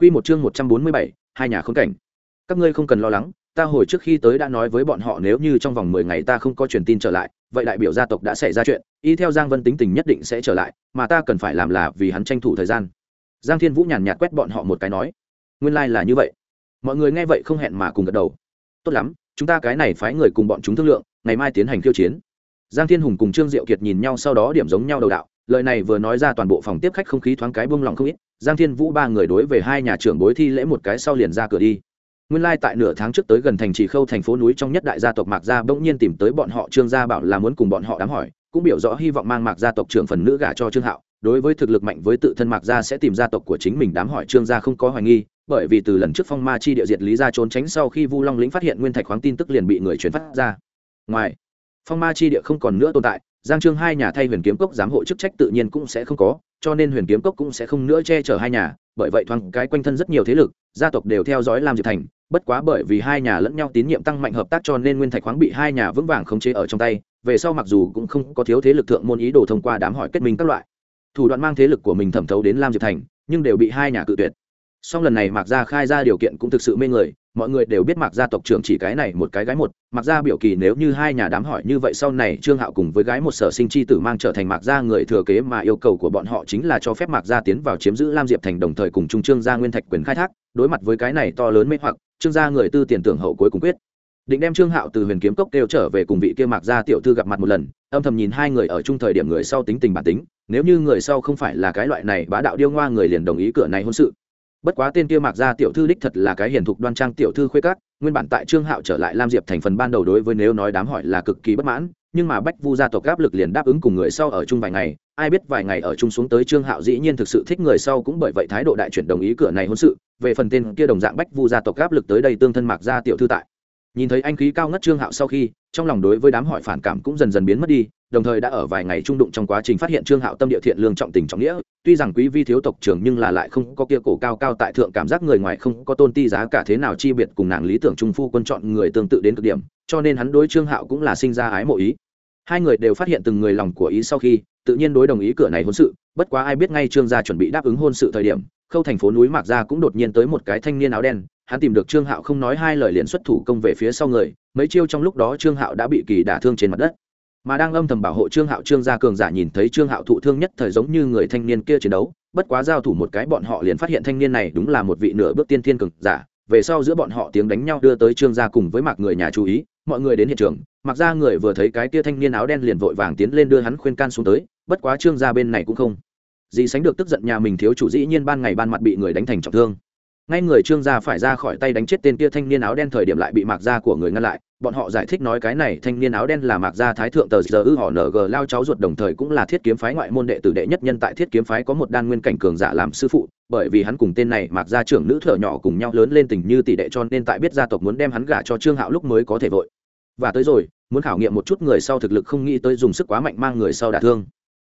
Quy một chương 147, hai nhà khốn cảnh. Các ngươi không cần lo lắng, ta hồi trước khi tới đã nói với bọn họ nếu như trong vòng 10 ngày ta không có truyền tin trở lại, vậy đại biểu gia tộc đã xảy ra chuyện, y theo Giang Vân tính tình nhất định sẽ trở lại, mà ta cần phải làm là vì hắn tranh thủ thời gian. Giang Thiên Vũ nhàn nhạt quét bọn họ một cái nói, nguyên lai like là như vậy. Mọi người nghe vậy không hẹn mà cùng gật đầu. Tốt lắm, chúng ta cái này phái người cùng bọn chúng thương lượng, ngày mai tiến hành khiêu chiến. Giang Thiên Hùng cùng Trương Diệu Kiệt nhìn nhau sau đó điểm giống nhau đầu đạo, lời này vừa nói ra toàn bộ phòng tiếp khách không khí thoáng cái buông lòng không ít, giang thiên vũ ba người đối về hai nhà trưởng bối thi lễ một cái sau liền ra cửa đi. Nguyên lai tại nửa tháng trước tới gần thành trì khâu thành phố núi trong nhất đại gia tộc mạc gia bỗng nhiên tìm tới bọn họ, trương gia bảo là muốn cùng bọn họ đám hỏi, cũng biểu rõ hy vọng mang mạc gia tộc trưởng phần nữ gả cho trương hạo. Đối với thực lực mạnh với tự thân mạc gia sẽ tìm gia tộc của chính mình đám hỏi, trương gia không có hoài nghi, bởi vì từ lần trước phong ma chi địa diệt lý gia trốn tránh sau khi vu long lĩnh phát hiện nguyên thạch khoáng tin tức liền bị người truyền phát ra. Ngoài, phong ma chi địa không còn nữa tồn tại giang trương hai nhà thay huyền kiếm cốc giám hộ chức trách tự nhiên cũng sẽ không có, cho nên huyền kiếm cốc cũng sẽ không nữa che chở hai nhà, bởi vậy thoáng cái quanh thân rất nhiều thế lực, gia tộc đều theo dõi lam diệp thành, bất quá bởi vì hai nhà lẫn nhau tín nhiệm tăng mạnh hợp tác cho nên nguyên thạch khoáng bị hai nhà vững vàng khống chế ở trong tay, về sau mặc dù cũng không có thiếu thế lực thượng môn ý đồ thông qua đám hỏi kết minh các loại. Thủ đoạn mang thế lực của mình thẩm thấu đến lam diệp thành, nhưng đều bị hai nhà cự tuyệt song lần này mạc gia khai ra điều kiện cũng thực sự mê người, mọi người đều biết mạc gia tộc trưởng chỉ cái này một cái gái một. Mạc gia biểu kỳ nếu như hai nhà đám hỏi như vậy sau này trương hạo cùng với gái một sở sinh chi tử mang trở thành mạc gia người thừa kế mà yêu cầu của bọn họ chính là cho phép mạc gia tiến vào chiếm giữ lam diệp thành đồng thời cùng trung trương gia nguyên thạch quyền khai thác, đối mặt với cái này to lớn mê hoặc, trương gia người tư tiền tưởng hậu cuối cùng quyết. Định đem trương hạo từ huyền kiếm cốc kêu trở về cùng vị kia mạc gia tiểu thư gặp mặt một lần, âm thầm nhìn hai người ở chung thời điểm người sau tính tình bản tính. Nếu như người sau không phải là cái loại này bá đạo điêu ngoa người liền đồng ý cửa này hôn sự bất quá tên kia mạc gia tiểu thư đích thật là cái hiền thục đoan trang tiểu thư khuê cát nguyên bản tại trương hạo trở lại lam diệp thành phần ban đầu đối với nếu nói đám hỏi là cực kỳ bất mãn, nhưng mà bách vu gia tộc áp lực liền đáp ứng cùng người sau ở chung vài ngày, ai biết vài ngày ở chung xuống tới trương hạo dĩ nhiên thực sự thích người sau cũng bởi vậy thái độ đại chuyển đồng ý cửa này hôn sự, về phần tên kia đồng dạng bách vu gia tộc áp lực tới đây tương thân mạc gia tiểu thư tại nhìn thấy anh khí cao ngất trương hạo sau khi, trong lòng đối với đám hỏi phản cảm cũng dần dần biến mất đi, đồng thời đã ở vài ngày trung đụng trong quá trình phát hiện trương hạo tâm địa thiện lương trọng tình trọng nghĩa. Tuy rằng quý vi thiếu tộc trưởng nhưng là lại không có kia cổ cao cao tại thượng cảm giác người ngoài không có tôn ti giá cả thế nào chi biệt cùng nàng lý tưởng trung phu quân chọn người tương tự đến cực điểm, cho nên hắn đối trương hạo cũng là sinh ra ái mộ ý. Hai người đều phát hiện từng người lòng của ý sau khi, tự nhiên đối đồng ý cửa này hôn sự, bất quá ai biết ngay trương gia chuẩn bị đáp ứng hôn sự thời điểm, khâu thành phố núi mạc gia cũng đột nhiên tới một cái thanh niên áo đen hắn tìm được trương hạo không nói hai lời liền xuất thủ công về phía sau người, mấy chiêu trong lúc đó trương hạo đã bị kỳ đả thương trên mặt đất. Mà đang âm thầm bảo hộ trương hạo, trương gia cường giả nhìn thấy trương hạo thụ thương nhất thời giống như người thanh niên kia chiến đấu, bất quá giao thủ một cái bọn họ liền phát hiện thanh niên này đúng là một vị nửa bước tiên thiên cường giả, về sau giữa bọn họ tiếng đánh nhau đưa tới trương gia cùng với mạc người nhà chú ý, mọi người đến hiện trường mặc ra người vừa thấy cái kia thanh niên áo đen liền vội vàng tiến lên đưa hắn khuyên can xuống tới, bất quá trương gia bên này cũng không gì sánh được tức giận nhà mình thiếu chủ dĩ nhiên ban ngày ban mặt bị người đánh thành trọng thương ngay người trương gia phải ra khỏi tay đánh chết tên kia thanh niên áo đen thời điểm lại bị mạc gia của người ngăn lại. Bọn họ giải thích nói cái này thanh niên áo đen là mạc gia thái thượng tờ giờ ư họ ng lao cháu ruột đồng thời cũng là thiết kiếm phái ngoại môn đệ tử đệ nhất nhân tại thiết kiếm phái có một đan nguyên cảnh cường giả làm sư phụ, bởi vì hắn cùng tên này mạc gia trưởng nữ thợ nhỏ cùng nhau lớn lên tình như tỷ đệ cho nên tại biết gia tộc muốn đem hắn gả cho trương hạo lúc mới có thể vội. Và tới rồi, muốn khảo nghiệm một chút người sau thực lực không nghĩ tới dùng sức quá mạnh mang người sau đả thương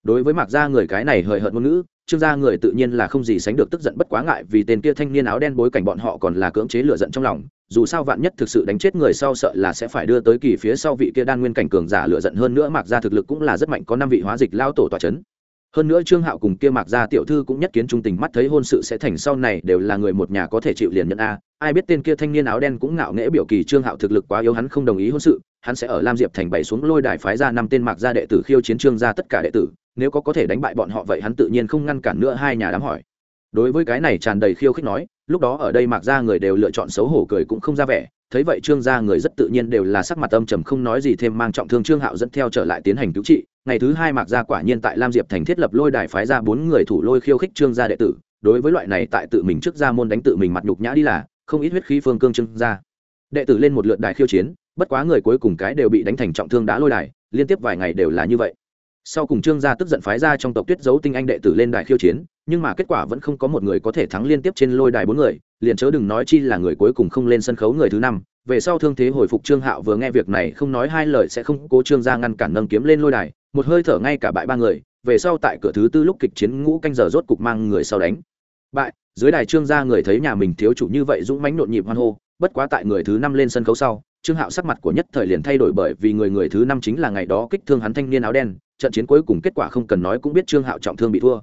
đối với mạc gia người cái này hời hợt ngôn ngữ, trương gia người tự nhiên là không gì sánh được tức giận bất quá ngại vì tên kia thanh niên áo đen bối cảnh bọn họ còn là cưỡng chế lửa giận trong lòng, dù sao vạn nhất thực sự đánh chết người sau sợ là sẽ phải đưa tới kỳ phía sau vị kia đan nguyên cảnh cường giả lửa giận hơn nữa mạc gia thực lực cũng là rất mạnh, có năm vị hóa dịch lao tổ tòa c h ấ n hơn nữa trương hạo cùng kia mạc gia tiểu thư cũng nhất kiến trung tình mắt thấy hôn sự sẽ thành sau này đều là người một nhà có thể chịu liền nhận a. Ai biết tên kia thanh niên áo đen cũng ngạo nghễ biểu kỳ trương hạo thực lực quá yếu hắn không đồng ý hôn sự, hắn sẽ ở lam diệp thành bày xuống lôi đài phái ra năm tên mạc gia đệ tử khiêu chiến trương gia tất cả đệ tử nếu có có thể đánh bại bọn họ vậy hắn tự nhiên không ngăn cản nữa hai nhà đám hỏi. Đối với cái này tràn đầy khiêu khích nói, lúc đó ở đây mạc ra người đều lựa chọn xấu hổ cười cũng không ra vẻ, thấy vậy trương gia người rất tự nhiên đều là sắc mặt âm trầm không nói gì thêm mang trọng thương trương hạo dẫn theo trở lại tiến hành cứu trị. Ngày thứ hai mạc gia quả nhiên tại lam diệp thành thiết lập lôi đài phái ra bốn người thủ lôi khiêu khích trương gia đệ tử. Đối với loại này tại tự mình trước gia môn đánh tự mình mặt nhục nhã đi là, không ít huyết khí phương cương trương gia. Đệ tử lên một lượt đài khiêu chiến, bất quá người cuối cùng cái đều bị đánh thành trọng thương đã lôi đài, liên tiếp vài ngày đều là như vậy sau cùng trương gia tức giận phái ra trong tộc tuyết giấu tinh anh đệ tử lên đài khiêu chiến, nhưng mà kết quả vẫn không có một người có thể thắng liên tiếp trên lôi đài bốn người, liền chớ đừng nói chi là người cuối cùng không lên sân khấu người thứ năm. Về sau thương thế hồi phục trương hạo vừa nghe việc này, không nói hai lời sẽ không cố trương gia ngăn cản nâng kiếm lên lôi đài, một hơi thở ngay cả bại ba người, về sau tại cửa thứ tư lúc kịch chiến ngũ canh giờ rốt cục mang người sau đánh. Bại, dưới đài trương gia người thấy nhà mình thiếu chủ như vậy dũng mãnh nhộn nhịp hoan hô, bất quá tại người thứ năm lên sân khấu sau trương hạo sắc mặt của nhất thời liền thay đổi bởi vì người người thứ năm chính là ngày đó kích thương hắn thanh niên áo đen, trận chiến cuối cùng kết quả không cần nói cũng biết trương hạo trọng thương bị thua.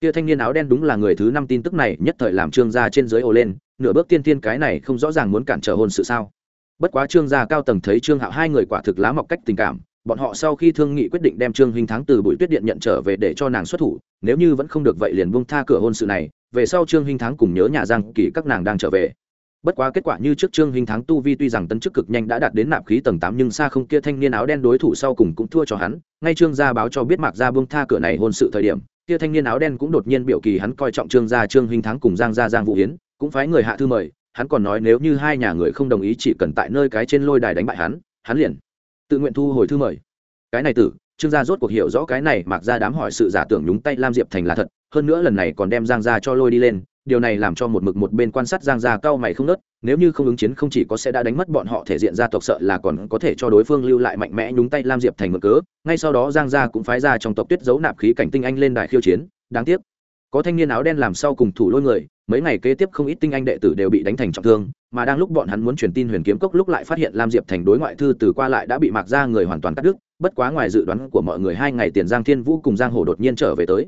Kia thanh niên áo đen đúng là người thứ năm tin tức này, nhất thời làm trương gia trên dưới ồ lên, nửa bước tiên tiên cái này không rõ ràng muốn cản trở hôn sự sao. Bất quá trương gia cao tầng thấy trương hạo hai người quả thực lá mọc cách tình cảm, bọn họ sau khi thương nghị quyết định đem trương hình thắng từ bụi tuyết điện nhận trở về để cho nàng xuất thủ, nếu như vẫn không được vậy liền buông tha cửa hôn sự này, về sau trương hình thắng cùng nhớ nhà giang kỳ các nàng đang trở về bất quá kết quả như trước trương hình thắng tu vi tuy rằng tấn chức cực nhanh đã đạt đến nạp khí tầng tám nhưng xa không kia thanh niên áo đen đối thủ sau cùng cũng thua cho hắn. Ngay trương gia báo cho biết mạc gia buông tha cửa này hôn sự thời điểm, kia thanh niên áo đen cũng đột nhiên biểu kỳ hắn coi trọng trương gia trương hình thắng cùng giang gia giang vũ hiến cũng phái người hạ thư mời, hắn còn nói nếu như hai nhà người không đồng ý chỉ cần tại nơi cái trên lôi đài đánh bại hắn hắn liền tự nguyện thu hồi thư mời. Cái này tử, trương gia rốt cuộc hiểu rõ cái này mạc ra đám hỏi sự giả tưởng nhúng tay lam diệp thành là thật, hơn nữa lần này còn đem giang gia cho lôi đi lên điều này làm cho một mực một bên quan sát giang gia cao mày không nớt nếu như không ứng chiến không chỉ có sẽ đã đánh mất bọn họ thể diện gia tộc sợ là còn có thể cho đối phương lưu lại mạnh mẽ nhúng tay lam diệp thành mực cớ. Ngay sau đó giang gia cũng phái ra trong tộc tuyết giấu nạp khí cảnh tinh anh lên đài khiêu chiến. Đáng tiếc có thanh niên áo đen làm sau cùng thủ lôi người mấy ngày kế tiếp không ít tinh anh đệ tử đều bị đánh thành trọng thương mà đang lúc bọn hắn muốn truyền tin huyền kiếm cốc lúc lại phát hiện lam diệp thành đối ngoại thư từ qua lại đã bị mạc ra người hoàn toàn cắt đứt bất quá ngoài dự đoán của mọi người hai ngày tiền giang thiên vũ cùng giang hồ đột nhiên trở về tới.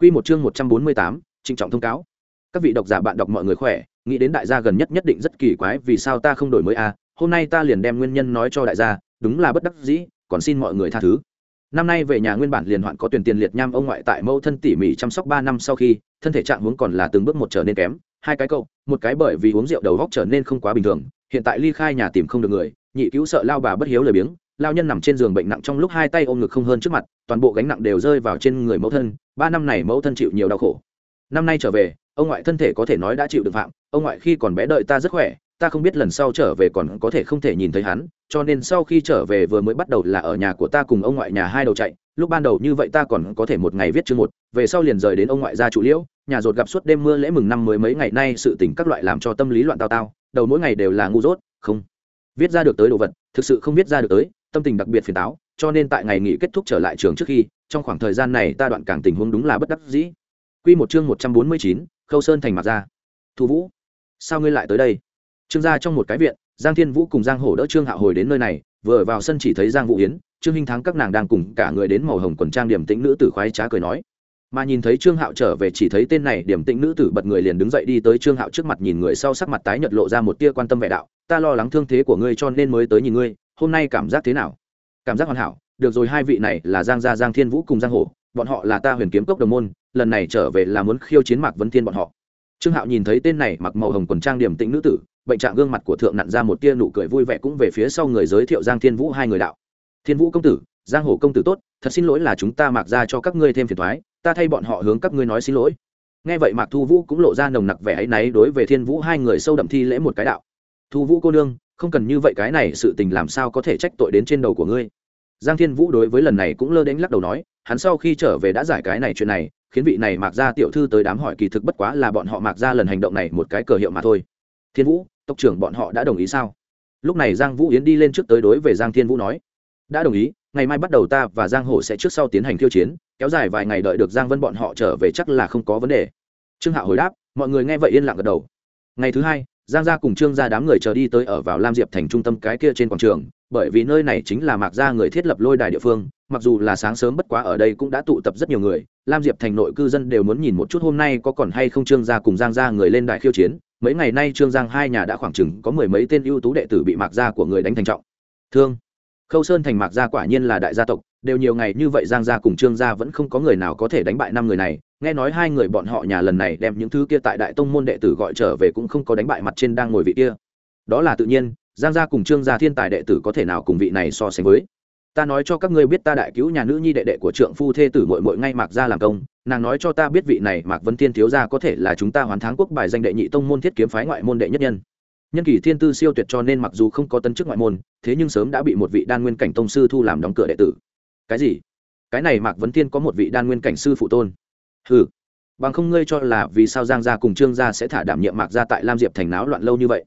Quy một chương một trăm bốn mươi tám, trịnh trọng thông cáo các vị độc giả bạn đọc mọi người khỏe, nghĩ đến đại gia gần nhất nhất định rất kỳ quái, vì sao ta không đổi mới a à? hôm nay ta liền đem nguyên nhân nói cho đại gia, đúng là bất đắc dĩ, còn xin mọi người tha thứ. Năm nay về nhà nguyên bản liền hoạn có tuyển tiền liệt nham ông ngoại tại mẫu thân tỉ mỉ chăm sóc ba năm sau khi, thân thể trạng huống còn là từng bước một trở nên kém. Hai cái cậu, một cái bởi vì uống rượu đầu góc trở nên không quá bình thường, hiện tại ly khai nhà tìm không được người, nhị cứu sợ lao bà bất hiếu lời biếng, lao nhân nằm trên giường bệnh nặng trong lúc hai tay ôm ngực không hơn trước mặt, toàn bộ gánh nặng đều rơi vào trên người mẫu thân, ba năm này mẫu thân chịu nhiều đau khổ. Năm nay trở về ông ngoại thân thể có thể nói đã chịu được phạm ông ngoại khi còn bé đợi ta rất khỏe ta không biết lần sau trở về còn có thể không thể nhìn thấy hắn cho nên sau khi trở về vừa mới bắt đầu là ở nhà của ta cùng ông ngoại nhà hai đầu chạy lúc ban đầu như vậy ta còn có thể một ngày viết chương một về sau liền rời đến ông ngoại gia trụ liễu nhà rột gặp suốt đêm mưa lễ mừng năm mới mấy ngày nay sự tình các loại làm cho tâm lý loạn tao tao đầu mỗi ngày đều là ngu dốt không viết ra được tới đồ vật thực sự không viết ra được tới tâm tình đặc biệt phiền táo cho nên tại ngày nghỉ kết thúc trở lại trường trước khi trong khoảng thời gian này ta đoạn càng tình huống đúng là bất đắc dĩ. Quy một chương 149, Khâu Sơn thành mặt ra. Thu Vũ, sao ngươi lại tới đây? Trương gia trong một cái viện, Giang Thiên Vũ cùng Giang Hổ đỡ Trương Hạo hồi đến nơi này, vừa vào sân chỉ thấy Giang Vũ Yến, Trương Hinh Thắng các nàng đang cùng cả người đến màu hồng quần trang điểm tĩnh nữ tử khoái trá cười nói. Mà nhìn thấy Trương Hạo trở về chỉ thấy tên này điểm tĩnh nữ tử bật người liền đứng dậy đi tới Trương Hạo trước mặt nhìn người sau sắc mặt tái nhợt lộ ra một tia quan tâm vẻ đạo, ta lo lắng thương thế của ngươi cho nên mới tới nhìn ngươi, hôm nay cảm giác thế nào? Cảm giác hoàn hảo, được rồi hai vị này là Giang gia Giang Thiên Vũ cùng Giang Hổ, bọn họ là ta Huyền Kiếm Cốc đồng môn, lần này trở về là muốn khiêu chiến Mạc Vấn Thiên bọn họ. Trương Hạo nhìn thấy tên này mặc màu hồng quần trang điểm tĩnh nữ tử, bệnh trạng gương mặt của thượng nặn ra một tia nụ cười vui vẻ cũng về phía sau người giới thiệu Giang Thiên Vũ hai người đạo. Thiên Vũ công tử, Giang Hồ công tử tốt, thật xin lỗi là chúng ta mặc ra cho các ngươi thêm phiền toái, ta thay bọn họ hướng các ngươi nói xin lỗi. Nghe vậy Mạc Thu Vũ cũng lộ ra nồng nặc vẻ ấy náy đối về Thiên Vũ hai người sâu đậm thi lễ một cái đạo. Thu Vũ cô nương, không cần như vậy cái này sự tình làm sao có thể trách tội đến trên đầu của ngươi. Giang Thiên Vũ đối với lần này cũng lơ đến lắc đầu nói, hắn sau khi trở về đã giải cái này chuyện này, khiến vị này Mạc gia tiểu thư tới đám hỏi kỳ thực bất quá là bọn họ Mạc gia lần hành động này một cái cờ hiệu mà thôi. Thiên Vũ, tộc trưởng bọn họ đã đồng ý sao? Lúc này giang vũ yến đi lên trước tới đối về giang thiên vũ nói đã đồng ý ngày mai bắt đầu ta và giang hồ sẽ trước sau tiến hành thiêu chiến kéo dài vài ngày đợi được giang vân bọn họ trở về chắc là không có vấn đề. Trương hạo hồi đáp mọi người nghe vậy yên lặng gật đầu. Ngày thứ hai giang gia cùng trương gia đám người chờ đi tới ở vào lam diệp thành trung tâm cái kia trên quảng trường, bởi vì nơi này chính là mạc gia người thiết lập lôi đài địa phương, mặc dù là sáng sớm bất quá ở đây cũng đã tụ tập rất nhiều người, lam diệp thành nội cư dân đều muốn nhìn một chút hôm nay có còn hay không trương gia cùng giang gia người lên đài khiêu chiến. Mấy ngày nay trương giang hai nhà đã khoảng chừng có mười mấy tên ưu tú đệ tử bị mạc gia của người đánh thành trọng. Thương. Khâu sơn thành mạc gia quả nhiên là đại gia tộc đều nhiều ngày như vậy giang gia cùng trương gia vẫn không có người nào có thể đánh bại năm người này. Nghe nói hai người bọn họ nhà lần này đem những thứ kia tại đại tông môn đệ tử gọi trở về cũng không có đánh bại mặt trên đang ngồi vị kia. Đó là tự nhiên, giang gia cùng trương gia thiên tài đệ tử có thể nào cùng vị này so sánh với? Ta nói cho các ngươi biết ta đại cứu nhà nữ nhi đệ đệ của trượng phu thê tử mội mội ngay mạc gia làm công. Nàng nói cho ta biết vị này mạc vân thiên thiếu gia có thể là chúng ta hoàn thắng quốc bài danh đệ nhị tông môn thiết kiếm phái ngoại môn đệ nhất nhân. Nhân kỳ thiên tư siêu tuyệt cho nên mặc dù không có tân chức ngoại môn, thế nhưng sớm đã bị một vị đan nguyên cảnh tông sư thu làm đóng cửa đệ tử cái gì? Cái này mạc vấn thiên có một vị đan nguyên cảnh sư phụ tôn. Ừ bằng không ngươi cho là vì sao giang gia cùng trương gia sẽ thả đảm nhiệm mạc gia tại lam diệp thành náo loạn lâu như vậy?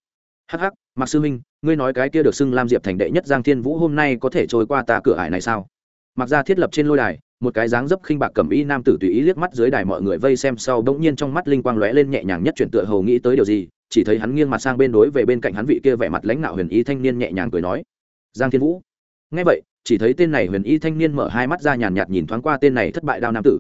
Hắc hắc, mạc sư minh ngươi nói cái kia được xưng lam diệp thành đệ nhất giang thiên vũ hôm nay có thể trôi qua tà cửa ải này sao? Mặc ra thiết lập trên lôi đài, một cái dáng dấp khinh bạc cầm y nam tử tùy ý liếc mắt dưới đài mọi người vây xem sau bỗng nhiên trong mắt linh quang lóe lên nhẹ nhàng nhất chuyển tựa hầu nghĩ tới điều gì, chỉ thấy hắn nghiêng mặt sang bên đối về bên cạnh hắn vị kia vẻ mặt lãnh nạo huyền ý thanh niên nhẹ nhàng cười nói, giang thiên vũ. Nghe vậy chỉ thấy tên này huyền y thanh niên mở hai mắt ra nhàn nhạt nhìn thoáng qua tên này thất bại đao nam tử.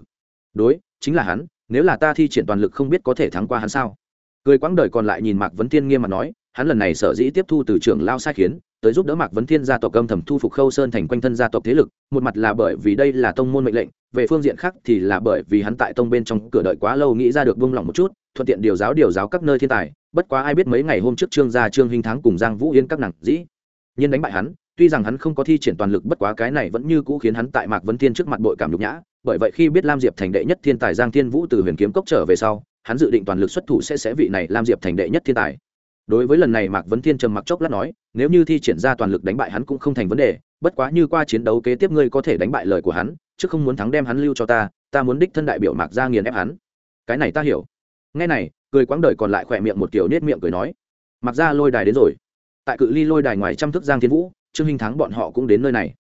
Đối, chính là hắn, nếu là ta thi triển toàn lực không biết có thể thắng qua hắn sao? Cười quãng đời còn lại nhìn mạc vấn thiên nghiêm mặt nói, hắn lần này sở dĩ tiếp thu từ trưởng lao sai khiến, tới giúp đỡ mạc vấn thiên gia tộc âm thầm thu phục khâu sơn thành quanh thân gia tộc thế lực, một mặt là bởi vì đây là tông môn mệnh lệnh, về phương diện khác thì là bởi vì hắn tại tông bên trong cửa đợi quá lâu nghĩ ra được vung lòng một chút, thuận tiện điều giáo điều giáo các nơi thiên tài, bất quá ai biết mấy ngày hôm trước trương gia trương hình thắng cùng giang vũ yên các nàng dĩ nhiên đánh bại hắn tuy rằng hắn không có thi triển toàn lực bất quá cái này vẫn như cũ khiến hắn tại mạc vấn thiên trước mặt bội cảm nhục nhã, bởi vậy khi biết lam diệp thành đệ nhất thiên tài giang thiên vũ từ huyền kiếm cốc trở về sau, hắn dự định toàn lực xuất thủ sẽ sẽ vị này lam diệp thành đệ nhất thiên tài. Đối với lần này mạc vấn thiên trầm mặc chốc lát nói, nếu như thi triển ra toàn lực đánh bại hắn cũng không thành vấn đề, bất quá như qua chiến đấu kế tiếp ngươi có thể đánh bại lời của hắn, chứ không muốn thắng đem hắn lưu cho ta ta muốn đích thân đại biểu mạc ra nghiền ép hắn. Cái này ta hiểu. Ngay này, cười quãng đời còn lại khỏe miệng một kiểu nết miệng cười nói mặc ra lôi đài đến rồi. Tại cự ly lôi đài ngoài trăm thước giang thiên vũ trương hình thắng bọn họ cũng đến nơi này.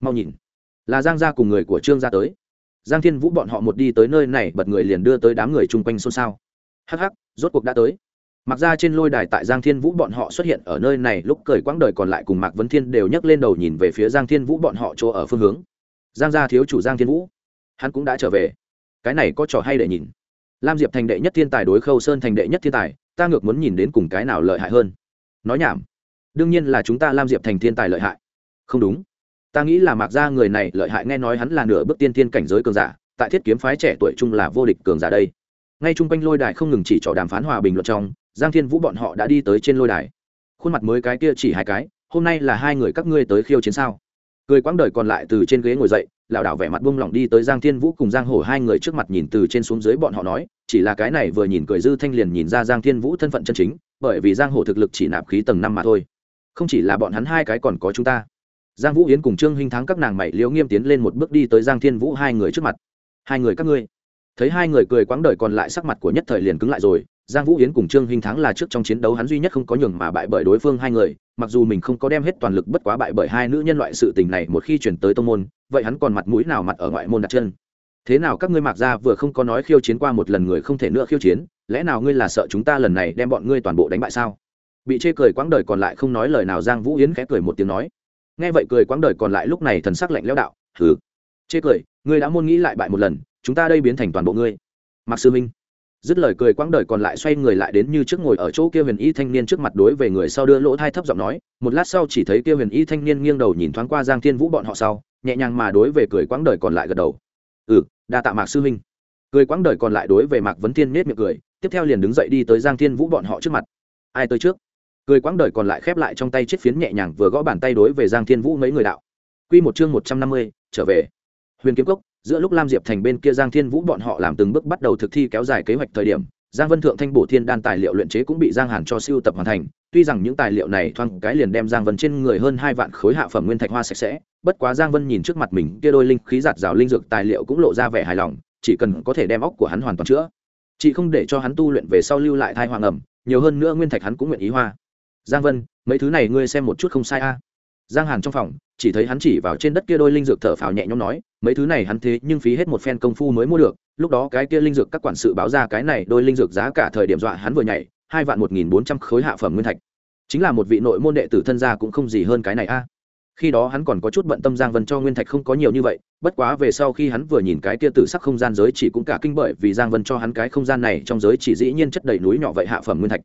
Mau nhìn. Là giang gia cùng người của trương gia tới. Giang thiên vũ bọn họ một đi tới nơi này, bật người liền đưa tới đám người chung quanh xôn xao. Hắc hắc, rốt cuộc đã tới. Mặc ra trên lôi đài tại giang thiên vũ bọn họ xuất hiện ở nơi này, lúc cười quãng đời còn lại cùng mạc vấn thiên đều nhấc lên đầu nhìn về phía giang thiên vũ bọn họ chỗ ở phương hướng. Giang gia thiếu chủ giang thiên vũ, hắn cũng đã trở về. Cái này có trò hay để nhìn. Lam diệp thành đệ nhất thiên tài đối khâu sơn thành đệ nhất thiên tài, ta ngược muốn nhìn đến cùng cái nào lợi hại hơn. Nói nhảm đương nhiên là chúng ta lam diệp thành thiên tài lợi hại. Không đúng. Ta nghĩ là mạc gia người này lợi hại nghe nói hắn là nửa bước tiên thiên cảnh giới cường giả, tại thiết kiếm phái trẻ tuổi trung là vô địch cường giả đây. Ngay chung quanh lôi đài không ngừng chỉ trỏ đàm phán hòa bình luận trong, giang thiên vũ bọn họ đã đi tới trên lôi đài. Khuôn mặt mới cái kia chỉ hai cái, hôm nay là hai người các ngươi tới khiêu chiến sao? Cười quãng đời còn lại từ trên ghế ngồi dậy, lảo đảo vẻ mặt buông lỏng đi tới giang thiên vũ cùng giang hổ hai người trước mặt nhìn từ trên xuống dưới bọn họ nói, chỉ là cái này vừa nhìn cười dư thanh liền nhìn ra giang thiên vũ thân phận chân chính, bởi vì giang hổ thực lực chỉ nạp khí tầng năm mà thôi không chỉ là bọn hắn hai cái còn có chúng ta. Giang vũ yến cùng trương hinh thắng các nàng mày liễu nghiêm tiến lên một bước đi tới giang thiên vũ hai người trước mặt. Hai người các ngươi. Thấy hai người cười quãng đời còn lại sắc mặt của nhất thời liền cứng lại rồi, giang vũ yến cùng trương hinh thắng là trước trong chiến đấu hắn duy nhất không có nhường mà bại bởi đối phương hai người, mặc dù mình không có đem hết toàn lực bất quá bại bởi hai nữ nhân loại sự tình này một khi chuyển tới tông môn, vậy hắn còn mặt mũi nào mặt ở ngoại môn đặt chân? Thế nào các ngươi mặc ra vừa không có nói khiêu chiến qua một lần người không thể nữa khiêu chiến, lẽ nào ngươi là sợ chúng ta lần này đem bọn ngươi toàn bộ đánh bại sao? Bị chê cười quãng đời còn lại không nói lời nào, giang vũ yến khẽ cười một tiếng nói. Nghe vậy cười quãng đời còn lại lúc này thần sắc lạnh lẽo đạo thử chê cười, ngươi đã muốn nghĩ lại bại một lần, chúng ta đây biến thành toàn bộ ngươi. Mặc sư minh dứt lời cười quãng đời còn lại xoay người lại đến như trước ngồi ở chỗ kia huyền y thanh niên trước mặt đối về người sau đưa lỗ thai thấp giọng nói, một lát sau chỉ thấy kia huyền y thanh niên nghiêng đầu nhìn thoáng qua giang thiên vũ bọn họ sau, nhẹ nhàng mà đối về cười quãng đời còn lại gật đầu. Ừ đa tạ mạc sư huynh cười quãng đời còn lại đối về mạc vấn thiên nết miệng cười, tiếp theo liền đứng dậy đi tới giang thiên vũ bọn họ trước mặt. Ai tới trước? Cười quãng đời còn lại khép lại trong tay chiếc phiến nhẹ nhàng vừa gõ bàn tay đối về giang thiên vũ mấy người đạo. Quy một chương một trăm năm mươi, trở về. Huyền kiếm cốc, giữa lúc lam diệp thành bên kia giang thiên vũ bọn họ làm từng bước bắt đầu thực thi kéo dài kế hoạch thời điểm, giang vân thượng thanh bổ thiên đan tài liệu luyện chế cũng bị giang hàn cho siêu tập hoàn thành. Tuy rằng những tài liệu này thoáng cái liền đem giang vân trên người hơn hai vạn khối hạ phẩm nguyên thạch hoa sạch sẽ, bất quá giang vân nhìn trước mặt mình kia đôi linh khí giạt rào linh dược tài liệu cũng lộ ra vẻ hài lòng, chỉ cần có thể đem óc của hắn hoàn toàn chữa. Chỉ không để cho hắn tu luyện về sau lưu lại thai hoàng ẩm, nhiều hơn nữa nguyên thạch hắn cũng nguyện ý hoa giang vân, mấy thứ này ngươi xem một chút không sai a. Giang hàn trong phòng, chỉ thấy hắn chỉ vào trên đất kia đôi linh dược thở phào nhẹ nhõm nói, mấy thứ này hắn thế nhưng phí hết một phen công phu mới mua được, lúc đó cái kia linh dược các quản sự báo ra cái này đôi linh dược giá cả thời điểm dọa hắn vừa nhảy, hai vạn một nghìn bốn trăm khối hạ phẩm nguyên thạch. Chính là một vị nội môn đệ tử thân gia cũng không gì hơn cái này a. Khi đó hắn còn có chút bận tâm giang vân cho nguyên thạch không có nhiều như vậy, bất quá về sau khi hắn vừa nhìn cái kia tử sắc không gian giới chỉ cũng cả kinh bởi vì giang vân cho hắn cái không gian này trong giới chỉ dĩ nhiên chất đầy núi nhỏ vậy hạ phẩm nguyên thạch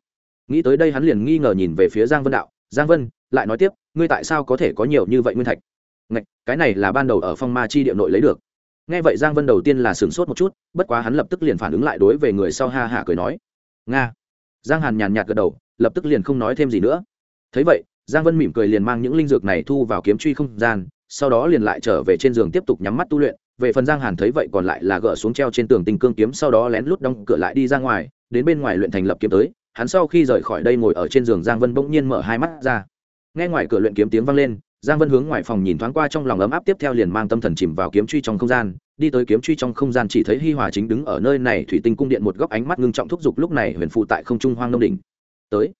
nghĩ tới đây hắn liền nghi ngờ nhìn về phía giang vân đạo giang vân lại nói tiếp ngươi tại sao có thể có nhiều như vậy nguyên thạch? Ngạch, cái này là ban đầu ở phong ma chi địa nội lấy được. Nghe vậy giang vân đầu tiên là sửng sốt một chút bất quá hắn lập tức liền phản ứng lại đối về người sau ha hả cười nói nga. Giang hàn nhàn nhạt gật đầu lập tức liền không nói thêm gì nữa. Thấy vậy giang vân mỉm cười liền mang những linh dược này thu vào kiếm truy không gian sau đó liền lại trở về trên giường tiếp tục nhắm mắt tu luyện. Về phần giang hàn thấy vậy còn lại là gỡ xuống treo trên tường tình cương kiếm sau đó lén lút đóng cửa lại đi ra ngoài đến bên ngoài luyện thành lập kiếm tới hắn sau khi rời khỏi đây ngồi ở trên giường, giang vân bỗng nhiên mở hai mắt ra. Nghe ngoài cửa luyện kiếm tiếng vang lên, giang vân hướng ngoài phòng nhìn thoáng qua trong lòng ấm áp tiếp theo liền mang tâm thần chìm vào kiếm truy trong không gian. Đi tới kiếm truy trong không gian chỉ thấy hi hòa chính đứng ở nơi này, thủy tinh cung điện một góc ánh mắt ngưng trọng thúc giục lúc này huyền phụ tại không trung hoang nông đỉnh. Tới.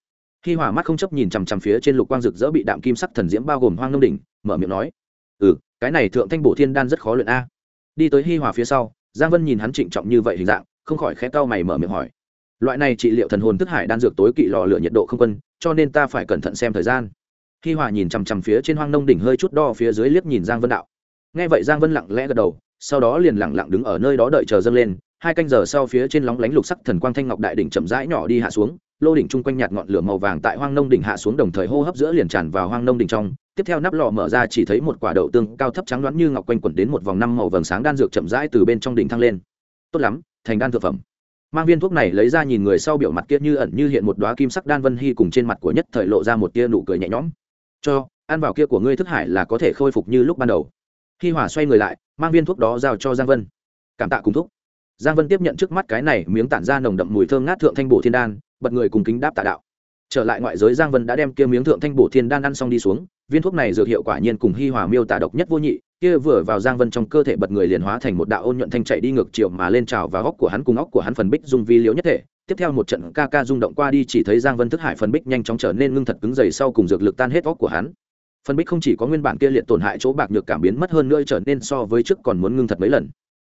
Hi hòa mắt không chấp nhìn chằm chằm phía trên lục quang rực rỡ bị đạm kim sắc thần diễm bao gồm hoang nông đỉnh, mở miệng nói ừ cái này thượng thanh bổ thiên đan rất khó luyện a. Đi tới hi hòa phía sau, giang vân nhìn hắn trịnh trọng như vậy hình dạng, không khỏi khẽ cau mày mở miệng hỏi loại này trị liệu thần hồn thức hải đan dược tối kỵ lò lửa nhiệt độ không quân, cho nên ta phải cẩn thận xem thời gian. Hi hòa nhìn chằm chằm phía trên hoang nông đỉnh hơi chút đo phía dưới liếc nhìn giang vân đạo. Nghe vậy giang vân lặng lẽ gật đầu, sau đó liền lặng lặng đứng ở nơi đó đợi chờ dâng lên. Hai canh giờ sau phía trên lóng lánh lục sắc thần quang thanh ngọc đại đỉnh chậm rãi nhỏ đi hạ xuống, lô đỉnh chung quanh nhạt ngọn lửa màu vàng tại hoang nông đỉnh hạ xuống đồng thời hô hấp giữa liền tràn vào hoang nông đỉnh trong. Tiếp theo nắp lò mở ra chỉ thấy một quả đậu tương cao thấp trắng đoán như ngọc quanh quẩn đến một vòng năm màu vầng sáng đan dược chậm rãi từ bên trong đỉnh thăng lên. Tốt lắm, thành đan thực phẩm mang viên thuốc này lấy ra nhìn người sau biểu mặt kia như ẩn như hiện một đoá kim sắc đan vân hy cùng trên mặt của nhất thời lộ ra một tia nụ cười nhẹ nhõm. Cho, ăn vào kia của ngươi thức hải là có thể khôi phục như lúc ban đầu. Khi hỏa xoay người lại, mang viên thuốc đó giao cho giang vân. Cảm tạ cùng thuốc giang vân tiếp nhận trước mắt cái này miếng tản ra nồng đậm mùi thơm ngát thượng thanh bổ thiên đan, bật người cùng kính đáp tạ đạo. Trở lại ngoại giới, giang vân đã đem kia miếng thượng thanh bổ thiên đan ăn xong đi xuống, viên thuốc này dược hiệu quả nhiên cùng hi hòa miêu tả độc nhất vô nhị kia vừa vào giang vân trong cơ thể bật người liền hóa thành một đạo ôn nhuận thanh chạy đi ngược chiều mà lên trào và góc của hắn cùng óc của hắn phần bích dung vi liễu nhất thể. Tiếp theo một trận ca ca rung động qua đi chỉ thấy giang vân thức hải phần bích nhanh chóng trở nên ngưng thật cứng dày sau cùng dược lực tan hết óc của hắn. Phần bích không chỉ có nguyên bản kia liệt tổn hại chỗ bạc nhược cảm biến mất hơn nữa trở nên so với trước còn muốn ngưng thật mấy lần.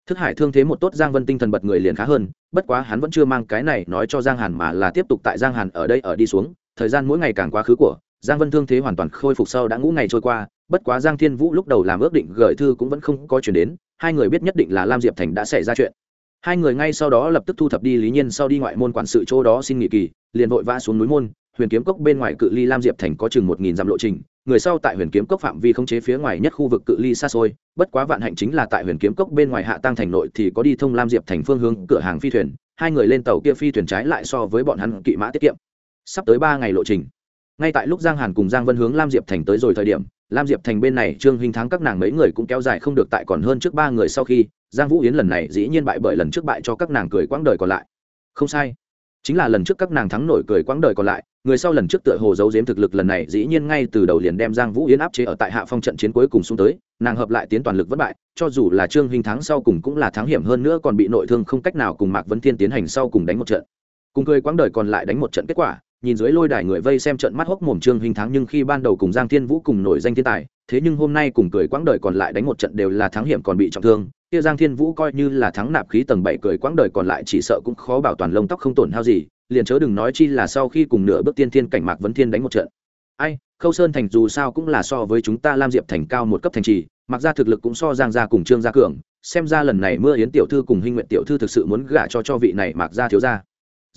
Thức hải thương thế một tốt giang vân tinh thần bật người liền khá hơn, bất quá hắn vẫn chưa mang cái này nói cho giang hàn mà là tiếp tục tại giang hàn ở đây ở đi xuống. Thời gian mỗi ngày càng quá khứ của giang vân thương thế hoàn toàn khôi phục sau đã ngũ ngày trôi qua bất quá giang thiên vũ lúc đầu làm ước định gửi thư cũng vẫn không có chuyển đến, hai người biết nhất định là lam diệp thành đã xảy ra chuyện. Hai người ngay sau đó lập tức thu thập đi lý nhiên sau đi ngoại môn quản sự chỗ đó xin nghỉ kỳ, liền vội vã xuống núi môn, huyền kiếm cốc bên ngoài cự ly lam diệp thành có chừng một nghìn dặm lộ trình, người sau tại huyền kiếm cốc phạm vi không chế phía ngoài nhất khu vực cự ly xa xôi, bất quá vạn hạnh chính là tại huyền kiếm cốc bên ngoài hạ tăng thành nội thì có đi thông lam diệp thành phương hướng cửa hàng phi thuyền, hai người lên tàu kia phi thuyền trái lại so với bọn hắn kỵ mã tiết kiệm. Sắp tới ba ngày lộ trình. Ngay tại lúc giang hàn cùng giang vân hướng lam diệp thành tới rồi thời điểm lam diệp thành bên này, trương hình thắng các nàng mấy người cũng kéo dài không được tại còn hơn trước ba người sau khi, giang vũ yến lần này dĩ nhiên bại bởi lần trước bại cho các nàng cười quãng đời còn lại. Không sai. Chính là lần trước các nàng thắng nổi cười quãng đời còn lại, người sau lần trước tựa hồ giấu giếm thực lực lần này dĩ nhiên ngay từ đầu liền đem giang vũ yến áp chế ở tại hạ phong trận chiến cuối cùng xuống tới, nàng hợp lại tiến toàn lực vất bại, cho dù là trương hình thắng sau cùng cũng là thắng hiểm hơn nữa còn bị nội thương không cách nào cùng mạc vấn thiên tiến hành sau cùng đánh một trận. Cùng cười quãng đời còn lại đánh một trận kết quả nhìn dưới lôi đài người vây xem trận mắt hốc mồm trương hình thắng nhưng khi ban đầu cùng giang thiên vũ cùng nổi danh thiên tài, thế nhưng hôm nay cùng cười quãng đời còn lại đánh một trận đều là thắng hiểm còn bị trọng thương. Kia giang thiên vũ coi như là thắng nạp khí tầng bảy cười quãng đời còn lại chỉ sợ cũng khó bảo toàn lông tóc không tổn hao gì, liền chớ đừng nói chi là sau khi cùng nửa bước tiên thiên cảnh mạc vấn thiên đánh một trận. Ai, khâu sơn thành dù sao cũng là so với chúng ta lam diệp thành cao một cấp thành trì mặc ra thực lực cũng so giang gia cùng trương gia cường, xem ra lần này mưa yến tiểu thư cùng Hinh nguyện tiểu thư thực sự muốn gả cho cho vị này mặc ra thiếu gia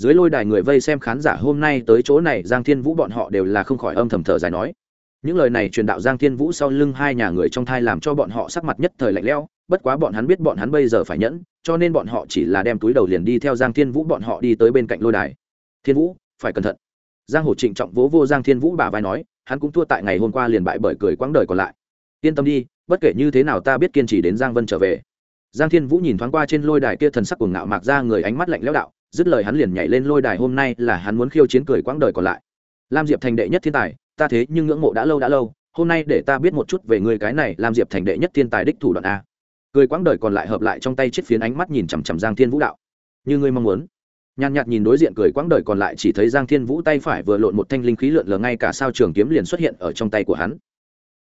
dưới lôi đài người vây xem khán giả hôm nay tới chỗ này, giang thiên vũ bọn họ đều là không khỏi âm thầm thở dài nói. Những lời này truyền đạo giang thiên vũ sau lưng hai nhà người trong thai làm cho bọn họ sắc mặt nhất thời lạnh lẽo, bất quá bọn hắn biết bọn hắn bây giờ phải nhẫn, cho nên bọn họ chỉ là đem túi đầu liền đi theo giang thiên vũ bọn họ đi tới bên cạnh lôi đài. Thiên vũ, phải cẩn thận. Giang hồ trịnh trọng vỗ vô giang thiên vũ bà vai nói, hắn cũng thua tại ngày hôm qua liền bại bởi cười quãng đời còn lại. Yên tâm đi, bất kể như thế nào ta biết kiên trì đến giang vân trở về. Giang thiên vũ nhìn thoáng qua trên lôi đài kia thần sắc cuồng ngạo mạc ra người ánh mắt lạnh lẽo đạo dứt lời hắn liền nhảy lên lôi đài hôm nay là hắn muốn khiêu chiến cười quãng đời còn lại. Lam diệp thành đệ nhất thiên tài, ta thế nhưng ngưỡng mộ đã lâu đã lâu, hôm nay để ta biết một chút về người cái này, lam diệp thành đệ nhất thiên tài đích thủ đoạn a. Cười quãng đời còn lại hợp lại trong tay chiếc phiến ánh mắt nhìn chằm chằm giang thiên vũ đạo. Như ngươi mong muốn. Nhàn nhạt nhìn đối diện cười quãng đời còn lại chỉ thấy giang thiên vũ tay phải vừa lộn một thanh linh khí lượn lờ ngay cả sao trường kiếm liền xuất hiện ở trong tay của hắn.